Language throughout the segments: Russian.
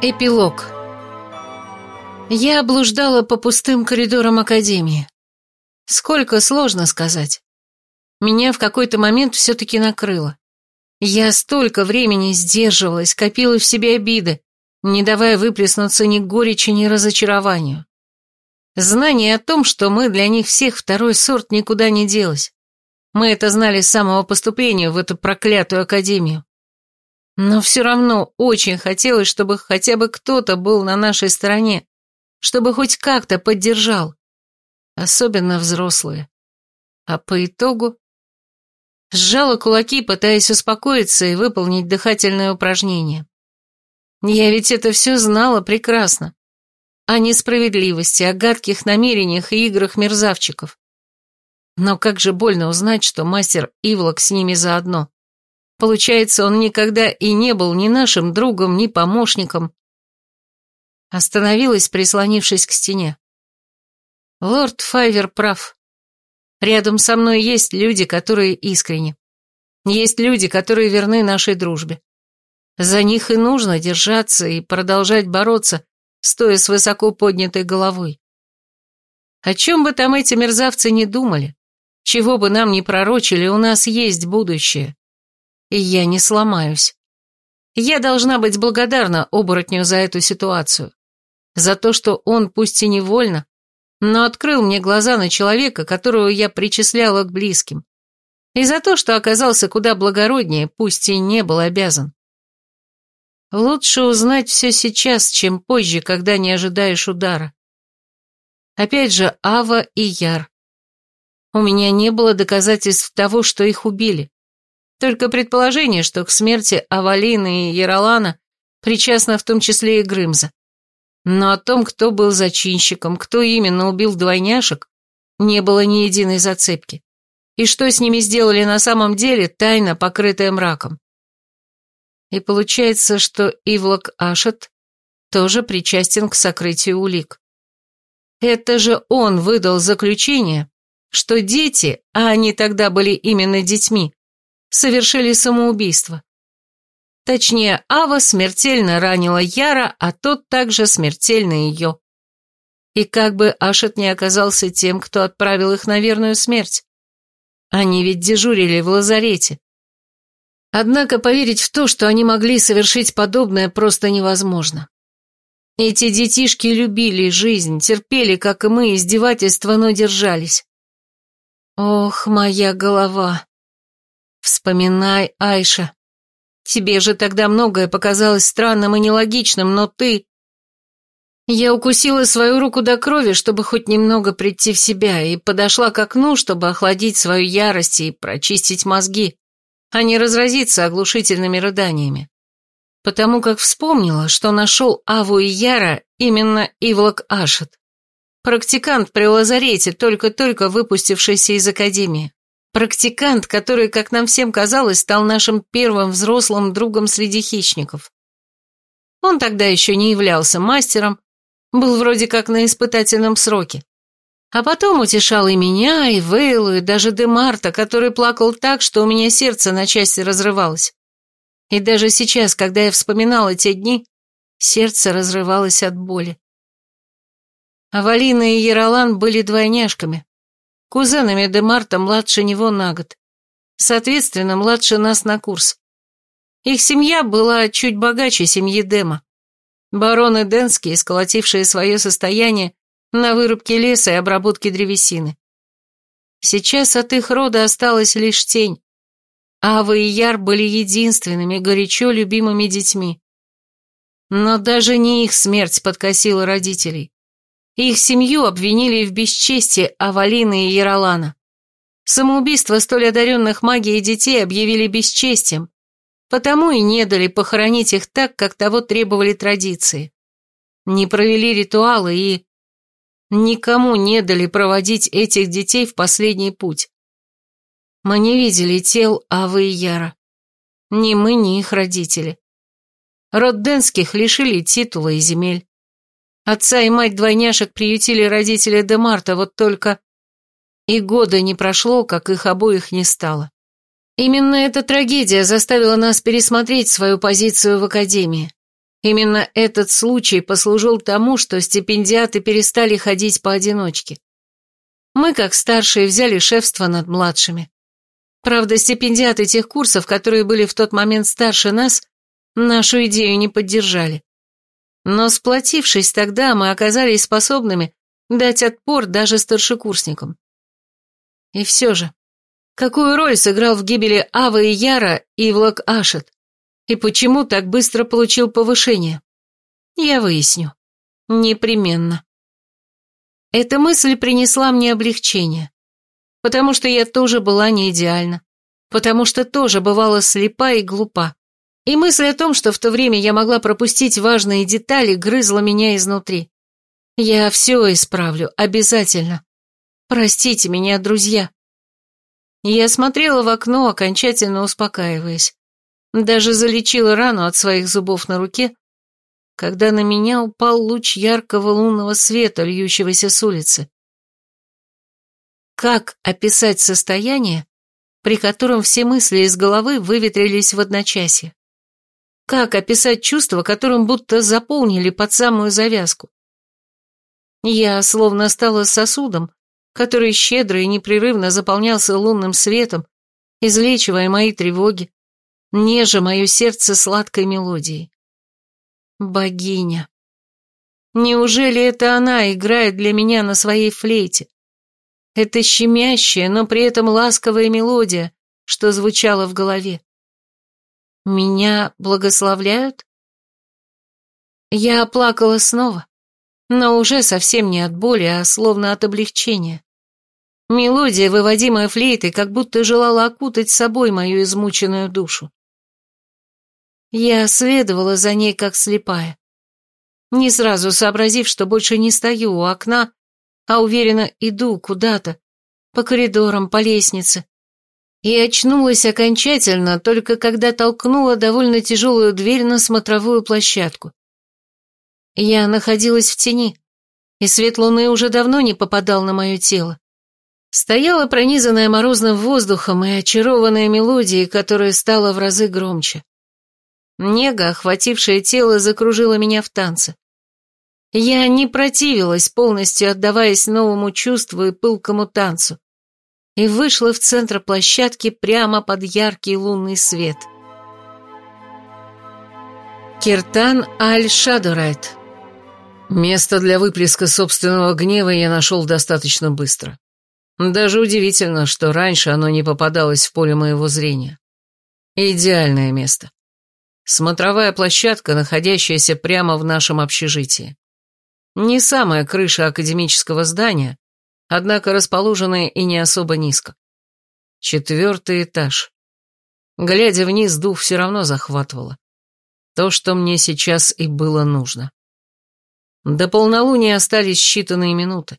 Эпилог. Я блуждала по пустым коридорам Академии. Сколько сложно сказать. Меня в какой-то момент все-таки накрыло. Я столько времени сдерживалась, копила в себе обиды, не давая выплеснуться ни горечи, ни разочарованию. Знание о том, что мы для них всех второй сорт, никуда не делось. Мы это знали с самого поступления в эту проклятую академию. Но все равно очень хотелось, чтобы хотя бы кто-то был на нашей стороне, чтобы хоть как-то поддержал. Особенно взрослые. А по итогу... Сжала кулаки, пытаясь успокоиться и выполнить дыхательное упражнение. Я ведь это все знала прекрасно. О несправедливости, о гадких намерениях и играх мерзавчиков. Но как же больно узнать, что мастер Ивлок с ними заодно. Получается, он никогда и не был ни нашим другом, ни помощником. Остановилась, прислонившись к стене. Лорд Файвер прав. Рядом со мной есть люди, которые искренни. Есть люди, которые верны нашей дружбе. За них и нужно держаться и продолжать бороться, стоя с высоко поднятой головой. О чем бы там эти мерзавцы не думали, чего бы нам ни пророчили, у нас есть будущее и я не сломаюсь. Я должна быть благодарна оборотню за эту ситуацию. За то, что он, пусть и невольно, но открыл мне глаза на человека, которого я причисляла к близким. И за то, что оказался куда благороднее, пусть и не был обязан. Лучше узнать все сейчас, чем позже, когда не ожидаешь удара. Опять же, Ава и Яр. У меня не было доказательств того, что их убили. Только предположение, что к смерти Авалины и Яролана причастна в том числе и Грымза. Но о том, кто был зачинщиком, кто именно убил двойняшек, не было ни единой зацепки. И что с ними сделали на самом деле, тайна, покрытая мраком. И получается, что Ивлок Ашет тоже причастен к сокрытию улик. Это же он выдал заключение, что дети, а они тогда были именно детьми, совершили самоубийство. Точнее, Ава смертельно ранила Яра, а тот также смертельно ее. И как бы Ашет не оказался тем, кто отправил их на верную смерть. Они ведь дежурили в лазарете. Однако поверить в то, что они могли совершить подобное, просто невозможно. Эти детишки любили жизнь, терпели, как и мы, издевательства, но держались. Ох, моя голова. Вспоминай, Айша. Тебе же тогда многое показалось странным и нелогичным, но ты... Я укусила свою руку до крови, чтобы хоть немного прийти в себя, и подошла к окну, чтобы охладить свою ярость и прочистить мозги, а не разразиться оглушительными рыданиями. Потому как вспомнила, что нашел Аву и Яра именно Ивлок Ашет. Практикант при лазарете, только-только выпустившийся из академии. Практикант, который, как нам всем казалось, стал нашим первым взрослым другом среди хищников. Он тогда еще не являлся мастером, был вроде как на испытательном сроке. А потом утешал и меня, и Вейлу, и даже Демарта, который плакал так, что у меня сердце на части разрывалось. И даже сейчас, когда я вспоминала те дни, сердце разрывалось от боли. Авалина и Яролан были двойняшками, Кузенами Демарта младше него на год. Соответственно, младше нас на курс. Их семья была чуть богаче семьи Дема. Бароны Денские, сколотившие свое состояние на вырубке леса и обработке древесины. Сейчас от их рода осталась лишь тень. Ава и Яр были единственными горячо любимыми детьми. Но даже не их смерть подкосила родителей. Их семью обвинили в бесчестии Авалины и Яролана. Самоубийство столь одаренных магией детей объявили бесчестием, потому и не дали похоронить их так, как того требовали традиции. Не провели ритуалы и... Никому не дали проводить этих детей в последний путь. Мы не видели тел Авы и Яра. Ни мы, ни их родители. Род Денских лишили титула и земель. Отца и мать двойняшек приютили родители Демарта, вот только... И года не прошло, как их обоих не стало. Именно эта трагедия заставила нас пересмотреть свою позицию в Академии. Именно этот случай послужил тому, что стипендиаты перестали ходить поодиночке. Мы, как старшие, взяли шефство над младшими. Правда, стипендиаты тех курсов, которые были в тот момент старше нас, нашу идею не поддержали. Но сплотившись тогда, мы оказались способными дать отпор даже старшекурсникам. И все же, какую роль сыграл в гибели Ава и Яра Ивлок Ашет? И почему так быстро получил повышение? Я выясню. Непременно. Эта мысль принесла мне облегчение, потому что я тоже была не идеальна, потому что тоже бывала слепа и глупа. И мысль о том, что в то время я могла пропустить важные детали, грызла меня изнутри. Я все исправлю, обязательно. Простите меня, друзья. Я смотрела в окно, окончательно успокаиваясь. Даже залечила рану от своих зубов на руке, когда на меня упал луч яркого лунного света, льющегося с улицы. Как описать состояние, при котором все мысли из головы выветрились в одночасье? Как описать чувство, которым будто заполнили под самую завязку? Я словно стала сосудом, который щедро и непрерывно заполнялся лунным светом, излечивая мои тревоги, нежа мое сердце сладкой мелодией. Богиня. Неужели это она играет для меня на своей флейте? Это щемящая, но при этом ласковая мелодия, что звучала в голове. Меня благословляют? Я плакала снова, но уже совсем не от боли, а словно от облегчения. Мелодия, выводимая флейтой, как будто желала окутать собой мою измученную душу. Я следовала за ней, как слепая. Не сразу сообразив, что больше не стою у окна, а уверенно иду куда-то, по коридорам, по лестнице. И очнулась окончательно, только когда толкнула довольно тяжелую дверь на смотровую площадку. Я находилась в тени, и свет луны уже давно не попадал на мое тело. Стояла пронизанная морозным воздухом и очарованная мелодией, которая стала в разы громче. Нега, охватившая тело, закружила меня в танце. Я не противилась, полностью отдаваясь новому чувству и пылкому танцу, и вышла в центр площадки прямо под яркий лунный свет. Киртан Аль-Шадурайт Место для выплеска собственного гнева я нашел достаточно быстро. Даже удивительно, что раньше оно не попадалось в поле моего зрения. Идеальное место. Смотровая площадка, находящаяся прямо в нашем общежитии. Не самая крыша академического здания, однако расположенная и не особо низко. Четвертый этаж. Глядя вниз, дух все равно захватывало. То, что мне сейчас и было нужно. До полнолуния остались считанные минуты.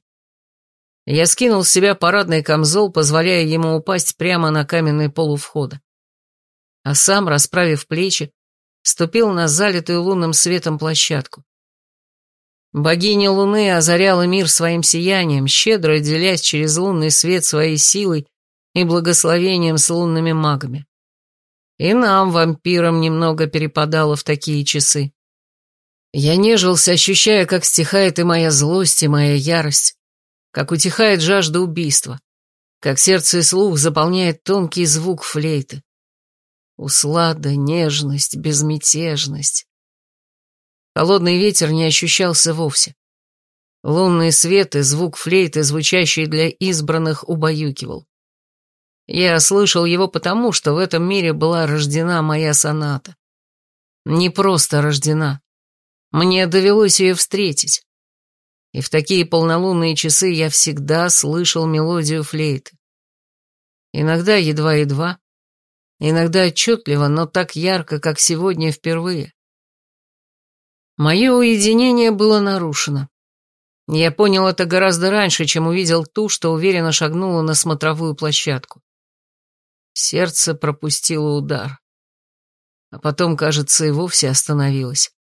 Я скинул с себя парадный камзол, позволяя ему упасть прямо на каменный пол у входа. А сам, расправив плечи, ступил на залитую лунным светом площадку. Богиня Луны озаряла мир своим сиянием, щедро делясь через лунный свет своей силой и благословением с лунными магами. И нам, вампирам, немного перепадало в такие часы. Я нежился, ощущая, как стихает и моя злость, и моя ярость, как утихает жажда убийства, как сердце и слух заполняет тонкий звук флейты. Услада, нежность, безмятежность. Холодный ветер не ощущался вовсе. Лунный свет и звук флейты, звучащий для избранных, убаюкивал. Я слышал его потому, что в этом мире была рождена моя соната. Не просто рождена. Мне довелось ее встретить. И в такие полнолунные часы я всегда слышал мелодию флейты. Иногда едва-едва, Иногда отчетливо, но так ярко, как сегодня впервые. Мое уединение было нарушено. Я понял это гораздо раньше, чем увидел ту, что уверенно шагнула на смотровую площадку. Сердце пропустило удар. А потом, кажется, и вовсе остановилось.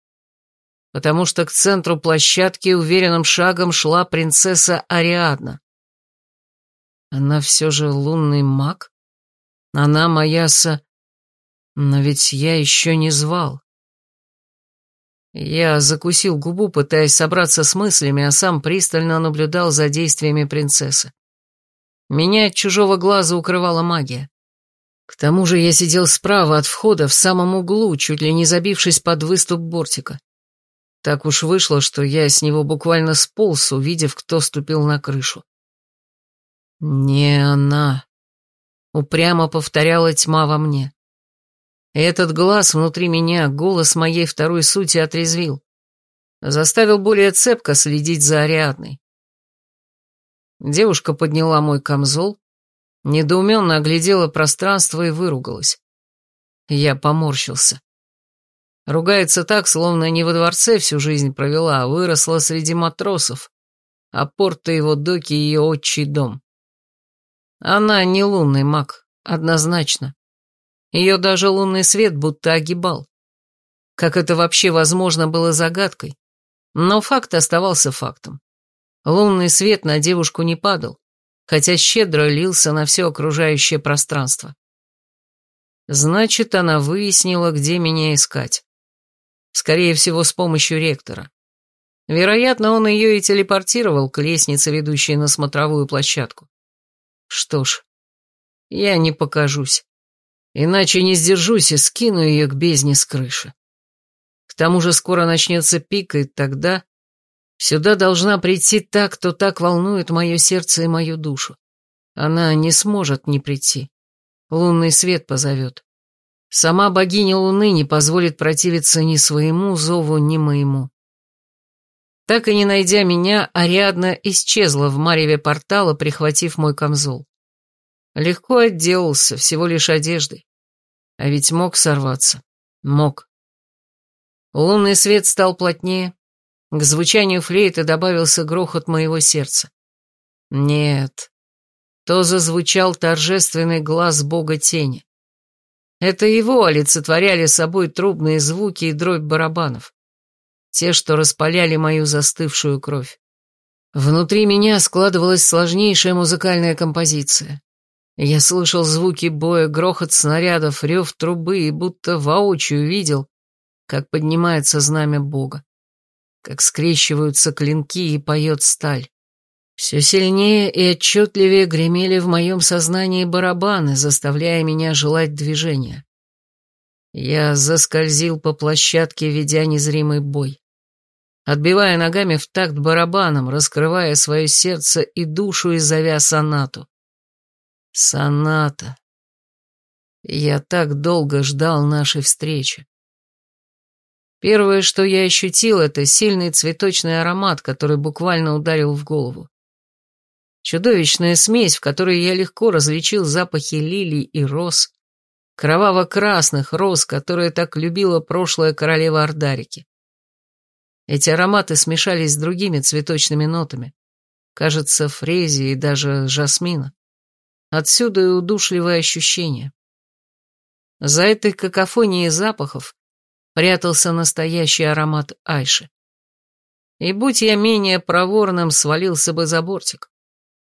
Потому что к центру площадки уверенным шагом шла принцесса Ариадна. Она все же лунный маг? Она моя со... Но ведь я еще не звал. Я закусил губу, пытаясь собраться с мыслями, а сам пристально наблюдал за действиями принцессы. Меня от чужого глаза укрывала магия. К тому же я сидел справа от входа, в самом углу, чуть ли не забившись под выступ бортика. Так уж вышло, что я с него буквально сполз, увидев, кто ступил на крышу. «Не она», — упрямо повторяла тьма во мне. Этот глаз внутри меня, голос моей второй сути отрезвил. Заставил более цепко следить за Ариадной. Девушка подняла мой камзол, недоуменно оглядела пространство и выругалась. Я поморщился. Ругается так, словно не во дворце всю жизнь провела, а выросла среди матросов, а порт его доки ее отчий дом. Она не лунный маг, однозначно. Ее даже лунный свет будто огибал. Как это вообще возможно было загадкой, но факт оставался фактом. Лунный свет на девушку не падал, хотя щедро лился на все окружающее пространство. Значит, она выяснила, где меня искать. Скорее всего, с помощью ректора. Вероятно, он ее и телепортировал к лестнице, ведущей на смотровую площадку. Что ж, я не покажусь. Иначе не сдержусь и скину ее к бездне с крыши. К тому же скоро начнется пик, и тогда сюда должна прийти та, кто так волнует мое сердце и мою душу. Она не сможет не прийти. Лунный свет позовет. Сама богиня Луны не позволит противиться ни своему зову, ни моему. Так и не найдя меня, Ариадна исчезла в мареве портала, прихватив мой камзол. Легко отделался, всего лишь одеждой. А ведь мог сорваться. Мог. Лунный свет стал плотнее. К звучанию флейты добавился грохот моего сердца. Нет. То зазвучал торжественный глаз бога тени. Это его олицетворяли собой трубные звуки и дробь барабанов. Те, что распаляли мою застывшую кровь. Внутри меня складывалась сложнейшая музыкальная композиция. Я слышал звуки боя, грохот снарядов, рев трубы и будто воочию видел, как поднимается знамя Бога, как скрещиваются клинки и поет сталь. Все сильнее и отчетливее гремели в моем сознании барабаны, заставляя меня желать движения. Я заскользил по площадке, ведя незримый бой. Отбивая ногами в такт барабаном, раскрывая свое сердце и душу и зовя сонату. Соната. Я так долго ждал нашей встречи. Первое, что я ощутил, это сильный цветочный аромат, который буквально ударил в голову. Чудовищная смесь, в которой я легко различил запахи лилий и роз, кроваво-красных роз, которые так любила прошлая королева Ардарики. Эти ароматы смешались с другими цветочными нотами, кажется, фрези и даже жасмина. Отсюда и удушливое ощущение. За этой какофонией запахов прятался настоящий аромат Айши. И будь я менее проворным, свалился бы за бортик.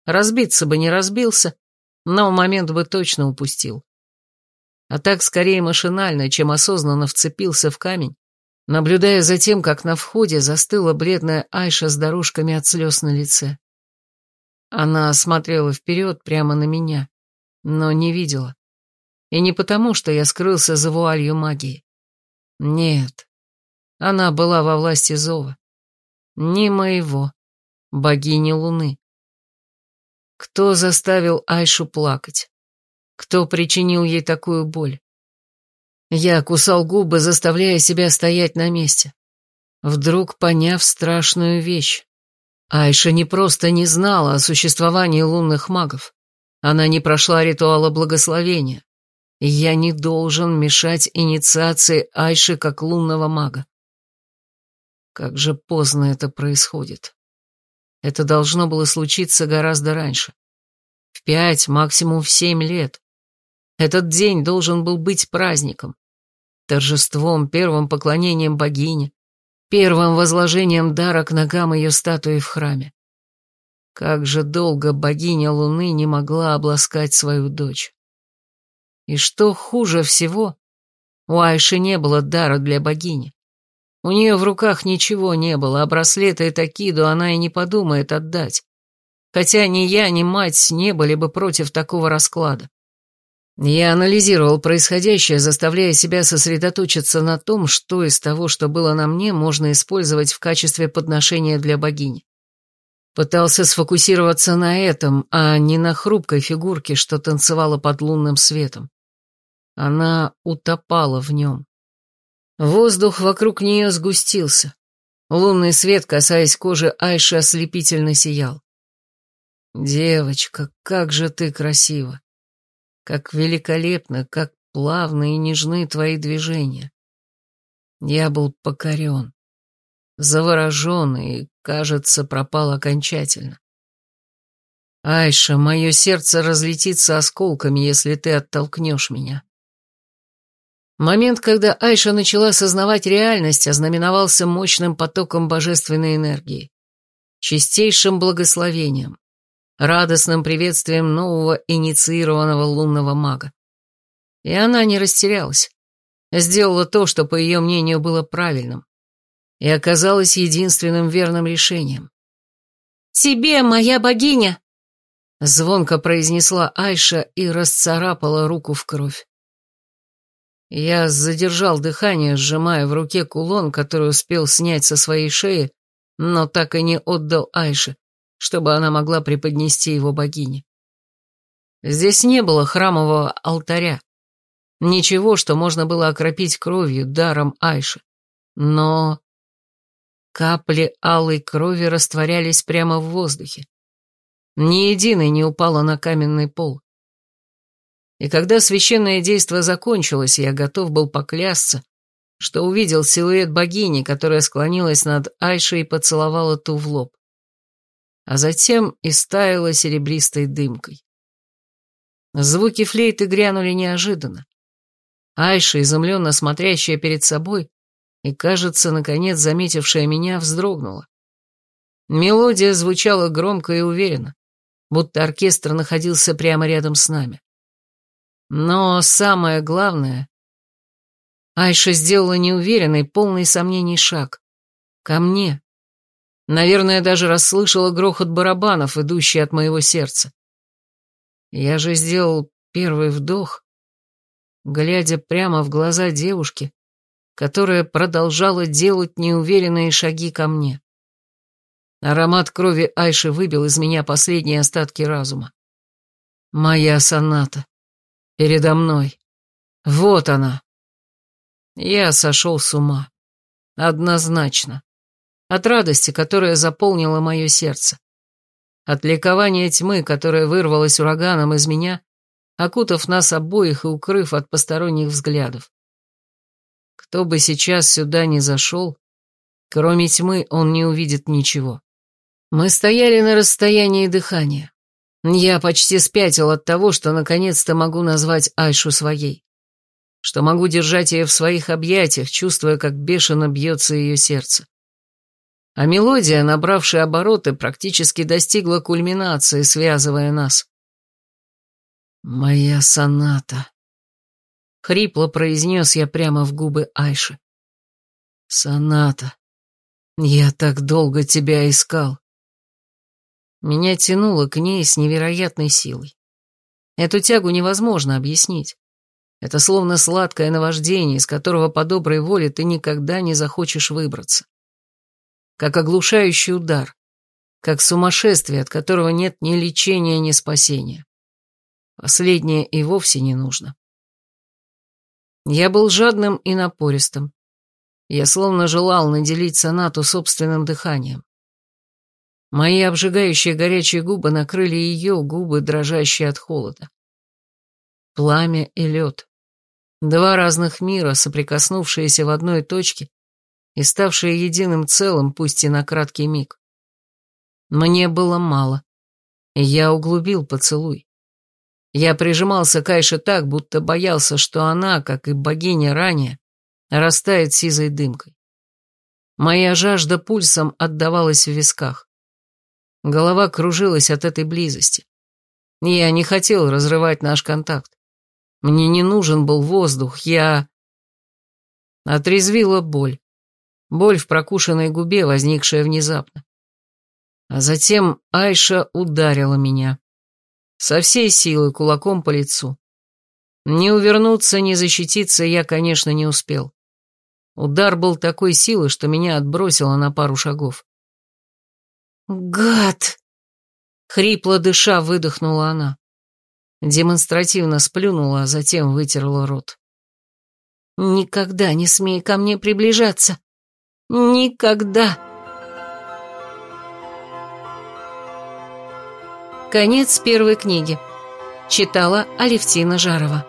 Разбиться бы не разбился, но момент бы точно упустил. А так скорее машинально, чем осознанно вцепился в камень, наблюдая за тем, как на входе застыла бледная Айша с дорожками от слез на лице. Она смотрела вперед прямо на меня, но не видела. И не потому, что я скрылся за вуалью магии. Нет, она была во власти зова. Не моего, богини Луны. Кто заставил Айшу плакать? Кто причинил ей такую боль? Я кусал губы, заставляя себя стоять на месте. Вдруг поняв страшную вещь. Айша не просто не знала о существовании лунных магов. Она не прошла ритуала благословения. Я не должен мешать инициации Айши как лунного мага. Как же поздно это происходит. Это должно было случиться гораздо раньше. В пять, максимум в семь лет. Этот день должен был быть праздником. Торжеством, первым поклонением богине, первым возложением дара к ногам ее статуи в храме. Как же долго богиня Луны не могла обласкать свою дочь. И что хуже всего, у Айши не было дара для богини. У нее в руках ничего не было, а браслеты и такиду она и не подумает отдать. Хотя ни я, ни мать не были бы против такого расклада. Я анализировал происходящее, заставляя себя сосредоточиться на том, что из того, что было на мне, можно использовать в качестве подношения для богини. Пытался сфокусироваться на этом, а не на хрупкой фигурке, что танцевала под лунным светом. Она утопала в нем. Воздух вокруг нее сгустился. Лунный свет, касаясь кожи Айши, ослепительно сиял. «Девочка, как же ты красива! Как великолепно, как плавны и нежны твои движения!» Я был покорен, заворожен и, кажется, пропал окончательно. Айша, мое сердце разлетится осколками, если ты оттолкнешь меня. Момент, когда Айша начала осознавать реальность, ознаменовался мощным потоком божественной энергии, чистейшим благословением, радостным приветствием нового инициированного лунного мага. И она не растерялась, сделала то, что, по ее мнению, было правильным, и оказалась единственным верным решением. «Тебе, моя богиня!» Звонко произнесла Айша и расцарапала руку в кровь. Я задержал дыхание, сжимая в руке кулон, который успел снять со своей шеи, но так и не отдал Айше, чтобы она могла преподнести его богине. Здесь не было храмового алтаря, ничего, что можно было окропить кровью, даром Айши. Но капли алой крови растворялись прямо в воздухе. Ни единой не упала на каменный пол. И когда священное действо закончилось, я готов был поклясться, что увидел силуэт богини, которая склонилась над Айшей и поцеловала ту в лоб. А затем и стаяла серебристой дымкой. Звуки флейты грянули неожиданно. Айша, изумленно смотрящая перед собой и, кажется, наконец заметившая меня, вздрогнула. Мелодия звучала громко и уверенно, будто оркестр находился прямо рядом с нами. Но самое главное... Айша сделала неуверенный, полный сомнений шаг. Ко мне. Наверное, даже расслышала грохот барабанов, идущий от моего сердца. Я же сделал первый вдох, глядя прямо в глаза девушки, которая продолжала делать неуверенные шаги ко мне. Аромат крови Айши выбил из меня последние остатки разума. Моя соната. Передо мной. Вот она. Я сошел с ума. Однозначно. От радости, которая заполнила мое сердце. От ликования тьмы, которая вырвалась ураганом из меня, окутав нас обоих и укрыв от посторонних взглядов. Кто бы сейчас сюда не зашел, кроме тьмы он не увидит ничего. Мы стояли на расстоянии дыхания. Я почти спятил от того, что наконец-то могу назвать Айшу своей. Что могу держать ее в своих объятиях, чувствуя, как бешено бьется ее сердце. А мелодия, набравшая обороты, практически достигла кульминации, связывая нас. «Моя соната», — хрипло произнес я прямо в губы Айши. «Соната, я так долго тебя искал». Меня тянуло к ней с невероятной силой. Эту тягу невозможно объяснить. Это словно сладкое наваждение, из которого по доброй воле ты никогда не захочешь выбраться. Как оглушающий удар, как сумасшествие, от которого нет ни лечения, ни спасения. Последнее и вовсе не нужно. Я был жадным и напористым. Я словно желал наделить сонату собственным дыханием. Мои обжигающие горячие губы накрыли ее губы, дрожащие от холода. Пламя и лед. Два разных мира, соприкоснувшиеся в одной точке и ставшие единым целым, пусть и на краткий миг. Мне было мало, я углубил поцелуй. Я прижимался к Айше так, будто боялся, что она, как и богиня ранее, растает сизой дымкой. Моя жажда пульсом отдавалась в висках. Голова кружилась от этой близости. Я не хотел разрывать наш контакт. Мне не нужен был воздух, я... Отрезвила боль. Боль в прокушенной губе, возникшая внезапно. А затем Айша ударила меня. Со всей силы кулаком по лицу. Ни увернуться, ни защититься я, конечно, не успел. Удар был такой силы, что меня отбросило на пару шагов. «Гад!» Хрипло дыша выдохнула она. Демонстративно сплюнула, а затем вытерла рот. «Никогда не смей ко мне приближаться! Никогда!» Конец первой книги. Читала Алевтина Жарова.